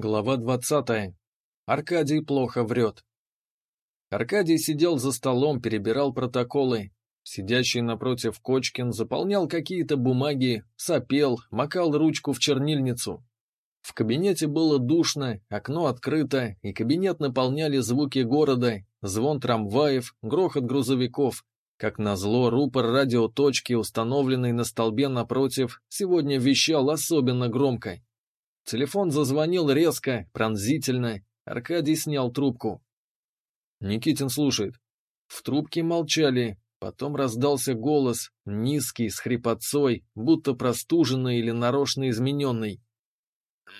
Глава двадцатая. Аркадий плохо врет. Аркадий сидел за столом, перебирал протоколы. Сидящий напротив Кочкин заполнял какие-то бумаги, сопел, макал ручку в чернильницу. В кабинете было душно, окно открыто, и кабинет наполняли звуки города, звон трамваев, грохот грузовиков. Как назло, рупор радиоточки, установленный на столбе напротив, сегодня вещал особенно громко. Телефон зазвонил резко, пронзительно. Аркадий снял трубку. Никитин слушает. В трубке молчали. Потом раздался голос, низкий, с хрипотцой, будто простуженный или нарочно измененный.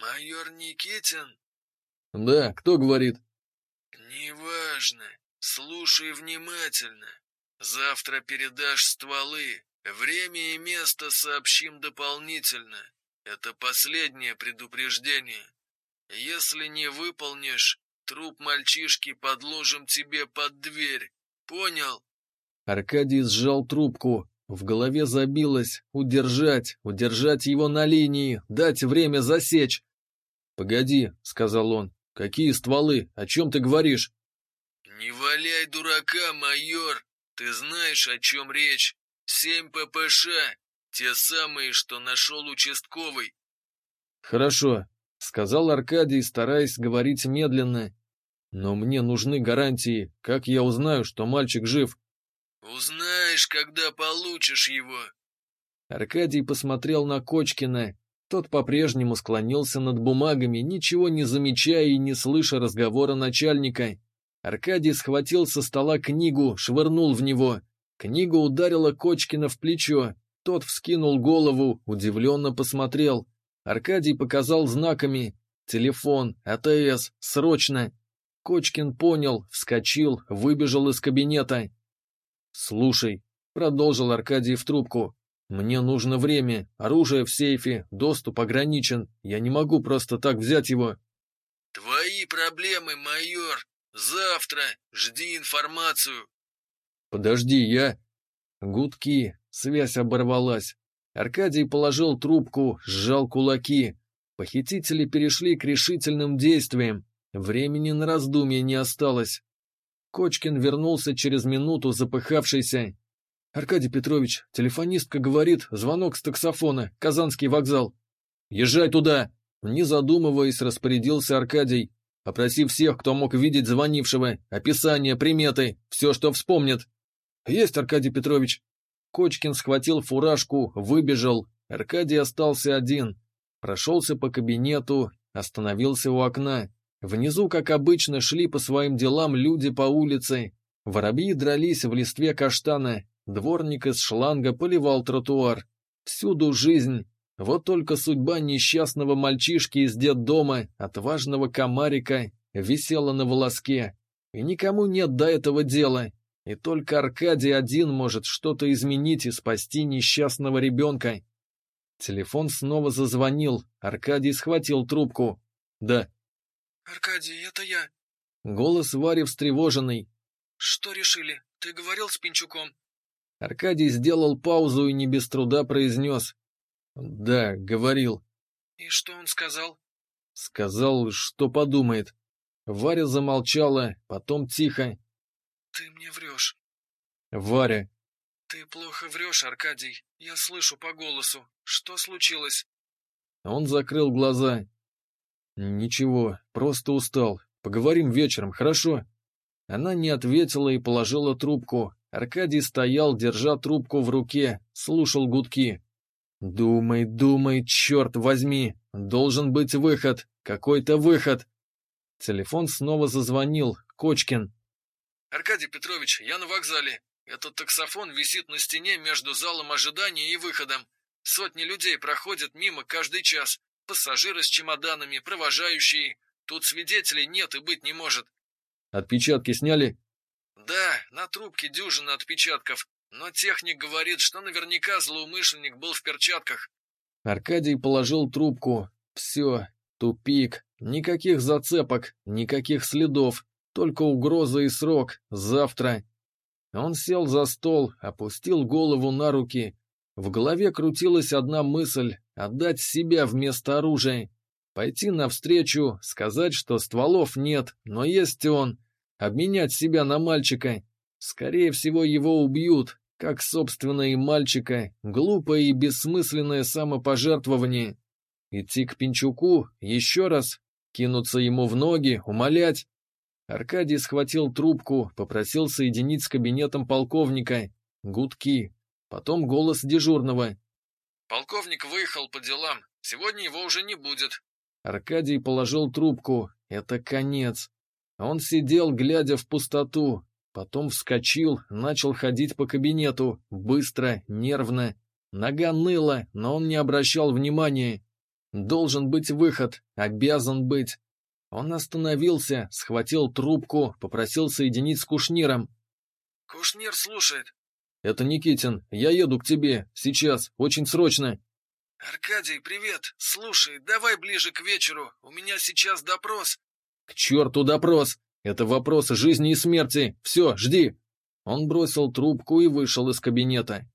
«Майор Никитин?» «Да, кто говорит?» «Неважно. Слушай внимательно. Завтра передашь стволы. Время и место сообщим дополнительно. Это последнее предупреждение. Если не выполнишь, труп мальчишки подложим тебе под дверь. Понял? Аркадий сжал трубку. В голове забилось. Удержать, удержать его на линии, дать время засечь. «Погоди», — сказал он, — «какие стволы? О чем ты говоришь?» «Не валяй дурака, майор. Ты знаешь, о чем речь. Семь ППШ, те самые, что нашел участковый. Хорошо, сказал Аркадий, стараясь говорить медленно. Но мне нужны гарантии. Как я узнаю, что мальчик жив? Узнаешь, когда получишь его. Аркадий посмотрел на Кочкина. Тот по-прежнему склонился над бумагами, ничего не замечая и не слыша разговора начальника. Аркадий схватил со стола книгу, швырнул в него. Книга ударила Кочкина в плечо. Тот вскинул голову, удивленно посмотрел. Аркадий показал знаками. «Телефон, АТС, срочно!» Кочкин понял, вскочил, выбежал из кабинета. «Слушай», — продолжил Аркадий в трубку, — «мне нужно время, оружие в сейфе, доступ ограничен, я не могу просто так взять его». «Твои проблемы, майор, завтра жди информацию». «Подожди, я...» Гудки, Связь оборвалась. Аркадий положил трубку, сжал кулаки. Похитители перешли к решительным действиям. Времени на раздумье не осталось. Кочкин вернулся через минуту, запыхавшийся. «Аркадий Петрович, телефонистка говорит, звонок с таксофона, Казанский вокзал». «Езжай туда!» Не задумываясь, распорядился Аркадий. «Опроси всех, кто мог видеть звонившего, описание, приметы, все, что вспомнит». «Есть, Аркадий Петрович», Кочкин схватил фуражку, выбежал. Аркадий остался один. Прошелся по кабинету, остановился у окна. Внизу, как обычно, шли по своим делам люди по улице. Воробьи дрались в листве каштана. Дворник из шланга поливал тротуар. Всюду жизнь. Вот только судьба несчастного мальчишки из детдома, отважного комарика, висела на волоске. И никому нет до этого дела. И только Аркадий один может что-то изменить и спасти несчастного ребенка. Телефон снова зазвонил. Аркадий схватил трубку. «Да». «Аркадий, это я». Голос Вари встревоженный. «Что решили? Ты говорил с Пинчуком?» Аркадий сделал паузу и не без труда произнес. «Да, говорил». «И что он сказал?» «Сказал, что подумает». Варя замолчала, потом тихо. Ты мне врешь. Варя. Ты плохо врешь, Аркадий. Я слышу по голосу. Что случилось? Он закрыл глаза. Ничего, просто устал. Поговорим вечером, хорошо? Она не ответила и положила трубку. Аркадий стоял, держа трубку в руке, слушал гудки. «Думай, думай, черт возьми! Должен быть выход! Какой-то выход!» Телефон снова зазвонил. Кочкин. «Аркадий Петрович, я на вокзале. Этот таксофон висит на стене между залом ожидания и выходом. Сотни людей проходят мимо каждый час. Пассажиры с чемоданами, провожающие. Тут свидетелей нет и быть не может». «Отпечатки сняли?» «Да, на трубке дюжина отпечатков. Но техник говорит, что наверняка злоумышленник был в перчатках». Аркадий положил трубку. «Все, тупик. Никаких зацепок, никаких следов. Только угроза и срок. Завтра. Он сел за стол, опустил голову на руки. В голове крутилась одна мысль — отдать себя вместо оружия. Пойти навстречу, сказать, что стволов нет, но есть он. Обменять себя на мальчика. Скорее всего, его убьют, как, собственно, и мальчика. Глупое и бессмысленное самопожертвование. Идти к Пинчуку еще раз, кинуться ему в ноги, умолять. Аркадий схватил трубку, попросил соединить с кабинетом полковника. Гудки. Потом голос дежурного. «Полковник выехал по делам. Сегодня его уже не будет». Аркадий положил трубку. Это конец. Он сидел, глядя в пустоту. Потом вскочил, начал ходить по кабинету. Быстро, нервно. Нога ныла, но он не обращал внимания. Должен быть выход, обязан быть. Он остановился, схватил трубку, попросил соединить с Кушниром. «Кушнир слушает». «Это Никитин. Я еду к тебе. Сейчас. Очень срочно». «Аркадий, привет. Слушай, давай ближе к вечеру. У меня сейчас допрос». «К черту допрос! Это вопрос жизни и смерти. Все, жди». Он бросил трубку и вышел из кабинета.